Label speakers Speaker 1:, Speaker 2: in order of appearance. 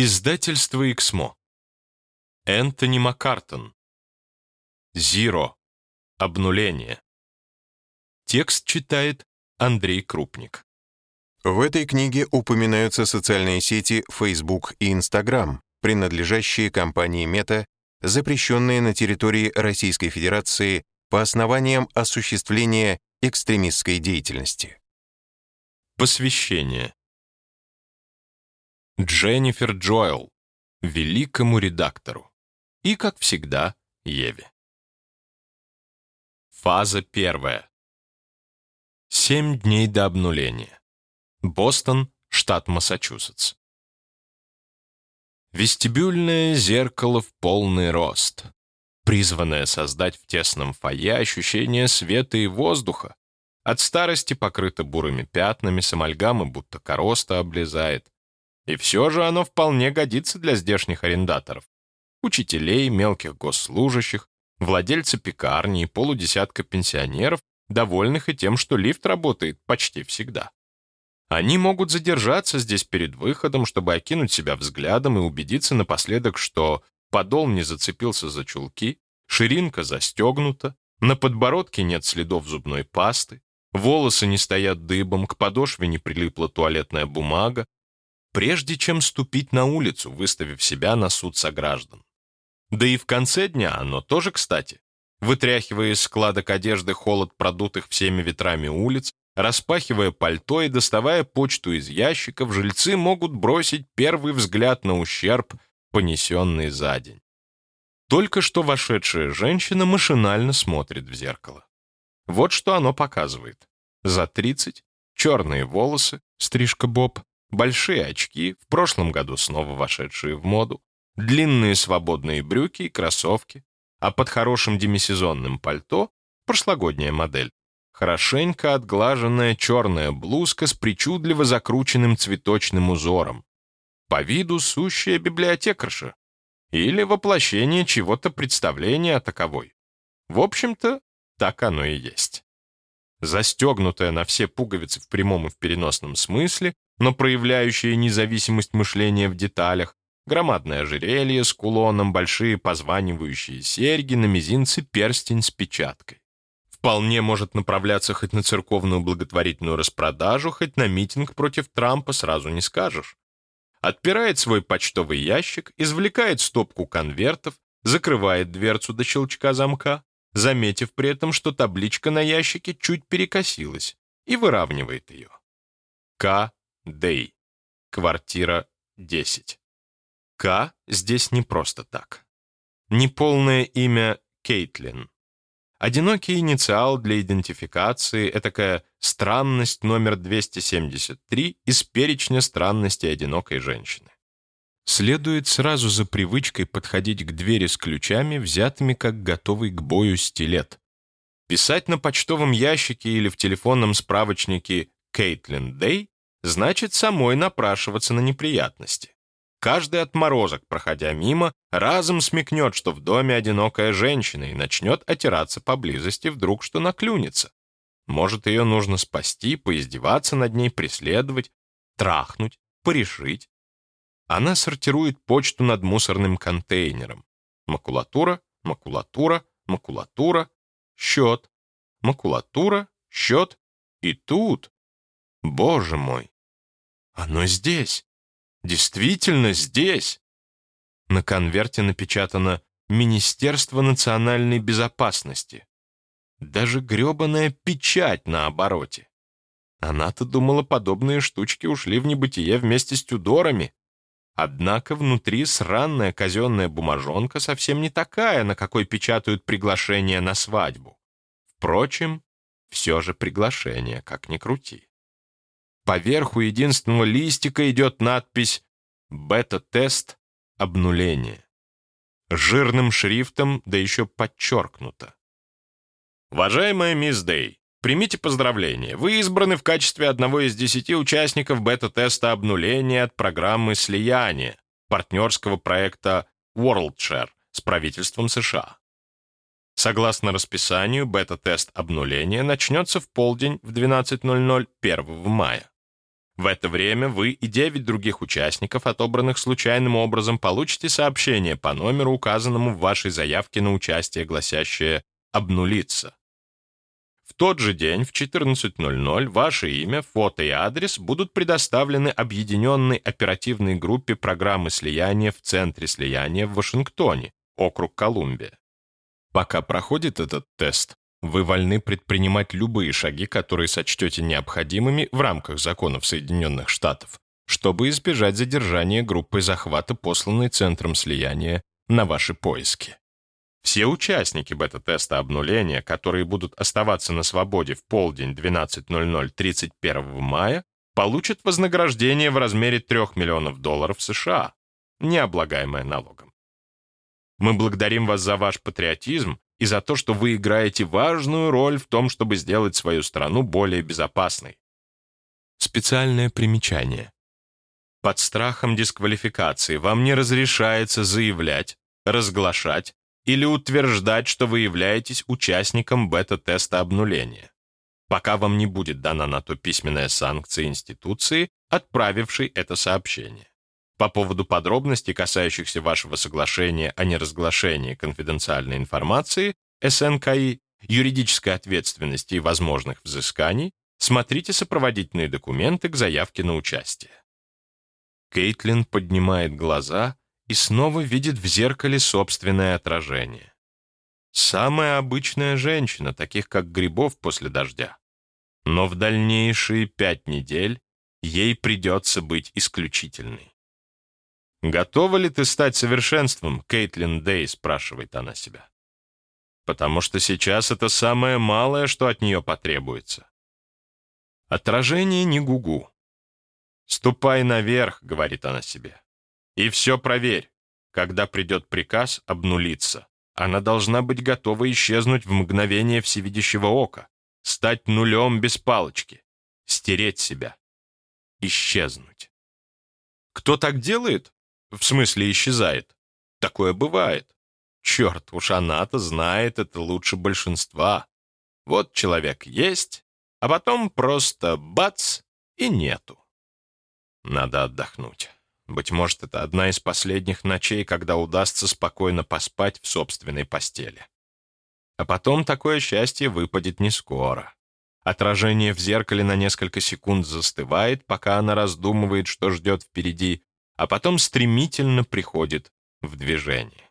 Speaker 1: Издательство «Эксмо». Энтони Маккартон. «Зиро. Обнуление». Текст читает Андрей Крупник.
Speaker 2: В этой книге упоминаются социальные сети Facebook и Instagram, принадлежащие компании Meta, запрещенные на территории Российской Федерации по основаниям осуществления экстремистской деятельности.
Speaker 1: Посвящение. Дженнифер Джоэл, великому редактору. И, как всегда, Еве. Фаза первая. Семь дней до обнуления. Бостон, штат Массачусетс. Вестибюльное зеркало в полный рост, призванное создать в тесном фойе ощущение света и воздуха. От старости покрыто бурыми пятнами, с амальгамы будто короста облезает. И все же оно вполне годится для здешних арендаторов. Учителей, мелких госслужащих, владельца пекарни и полудесятка пенсионеров, довольных и тем, что лифт работает почти всегда. Они могут задержаться здесь перед выходом, чтобы окинуть себя взглядом и убедиться напоследок, что подол не зацепился за чулки, ширинка застегнута, на подбородке нет следов зубной пасты, волосы не стоят дыбом, к подошве не прилипла туалетная бумага, прежде чем ступить на улицу, выставив себя на суд сограждан. Да и в конце дня оно тоже кстати. Вытряхивая из складок одежды холод продутых всеми ветрами улиц, Распахивая пальто и доставая почту из ящиков, жильцы могут бросить первый взгляд на ущерб, понесенный за день. Только что вошедшая женщина машинально смотрит в зеркало. Вот что оно показывает. За 30, черные волосы, стрижка боб, большие очки, в прошлом году снова вошедшие в моду, длинные свободные брюки и кроссовки, а под хорошим демисезонным пальто прошлогодняя модель хорошенько отглаженная черная блузка с причудливо закрученным цветочным узором. По виду сущая библиотекарша. Или воплощение чего-то представления о таковой. В общем-то, так оно и есть. Застегнутая на все пуговицы в прямом и в переносном смысле, но проявляющая независимость мышления в деталях, громадное ожерелье с кулоном, большие позванивающие серьги, на мизинце перстень с печаткой вполне может направляться хоть на церковную благотворительную распродажу, хоть на митинг против Трампа, сразу не скажешь. Отпирает свой почтовый ящик, извлекает стопку конвертов, закрывает дверцу до щелчка замка, заметив при этом, что табличка на ящике чуть перекосилась, и выравнивает ее. К. Дэй. Квартира 10. К здесь не просто так. Неполное имя Кейтлин. Одинокий инициал для идентификации — этакая странность номер 273 из перечня странностей одинокой женщины. Следует сразу за привычкой подходить к двери с ключами, взятыми как готовый к бою стилет. Писать на почтовом ящике или в телефонном справочнике «Кейтлин Дэй» значит самой напрашиваться на неприятности. Каждый отморозок, проходя мимо, разом смекнет, что в доме одинокая женщина и начнет отираться поблизости, вдруг что наклюнется. Может, ее нужно спасти, поиздеваться над ней, преследовать, трахнуть, порешить. Она сортирует почту над мусорным контейнером. Макулатура, макулатура, макулатура, счет, макулатура, счет. И тут, боже мой, оно здесь. Действительно здесь. На конверте напечатано «Министерство национальной безопасности». Даже гребаная печать на обороте. Она-то думала, подобные штучки ушли в небытие вместе с Тюдорами. Однако внутри сранная казенная бумажонка совсем не такая, на какой печатают приглашение на свадьбу. Впрочем, все же приглашение, как ни крути. Поверху единственного листика идет надпись «Бета-тест. Обнуление». Жирным шрифтом, да еще подчеркнуто. Уважаемая мисс Дэй, примите поздравления. Вы избраны в качестве одного из десяти участников бета-теста обнуления от программы слияния партнерского проекта WorldShare с правительством США. Согласно расписанию, бета-тест обнуления начнется в полдень в 12.00 1 мая. В это время вы и 9 других участников, отобранных случайным образом, получите сообщение по номеру, указанному в вашей заявке на участие, гласящее «обнулиться». В тот же день в 14.00 ваше имя, фото и адрес будут предоставлены объединенной оперативной группе программы слияния в Центре слияния в Вашингтоне, округ Колумбия. Пока проходит этот тест, вы вольны предпринимать любые шаги, которые сочтете необходимыми в рамках законов Соединенных Штатов, чтобы избежать задержания группой захвата, посланной Центром слияния на ваши поиски. Все участники бета-теста обнуления, которые будут оставаться на свободе в полдень 12.00 31 мая, получат вознаграждение в размере 3 миллионов долларов США, не облагаемое налогом. Мы благодарим вас за ваш патриотизм и за то, что вы играете важную роль в том, чтобы сделать свою страну более безопасной. Специальное примечание. Под страхом дисквалификации вам не разрешается заявлять, разглашать или утверждать, что вы являетесь участником бета-теста обнуления, пока вам не будет дана на то письменная санкция институции, отправившей это сообщение. По поводу подробностей, касающихся вашего соглашения о неразглашении конфиденциальной информации, СНКИ, юридической ответственности и возможных взысканий, смотрите сопроводительные документы к заявке на участие. Кейтлин поднимает глаза и снова видит в зеркале собственное отражение. Самая обычная женщина, таких как грибов после дождя. Но в дальнейшие пять недель ей придется быть исключительной. «Готова ли ты стать совершенством, Кейтлин Дэй?» — спрашивает она себя. «Потому что сейчас это самое малое, что от нее потребуется». Отражение не гугу. «Ступай наверх», — говорит она себе. «И все проверь. Когда придет приказ обнулиться, она должна быть готова исчезнуть в мгновение всевидящего ока, стать нулем без палочки, стереть себя, исчезнуть. Кто так делает? В смысле исчезает. Такое бывает. Черт, уж она-то знает это лучше большинства. Вот человек есть, а потом просто бац и нету. Надо отдохнуть. Быть может, это одна из последних ночей, когда удастся спокойно поспать в собственной постели. А потом такое счастье выпадет не скоро. Отражение в зеркале на несколько секунд застывает, пока она раздумывает, что ждет впереди, а потом стремительно приходит в движение.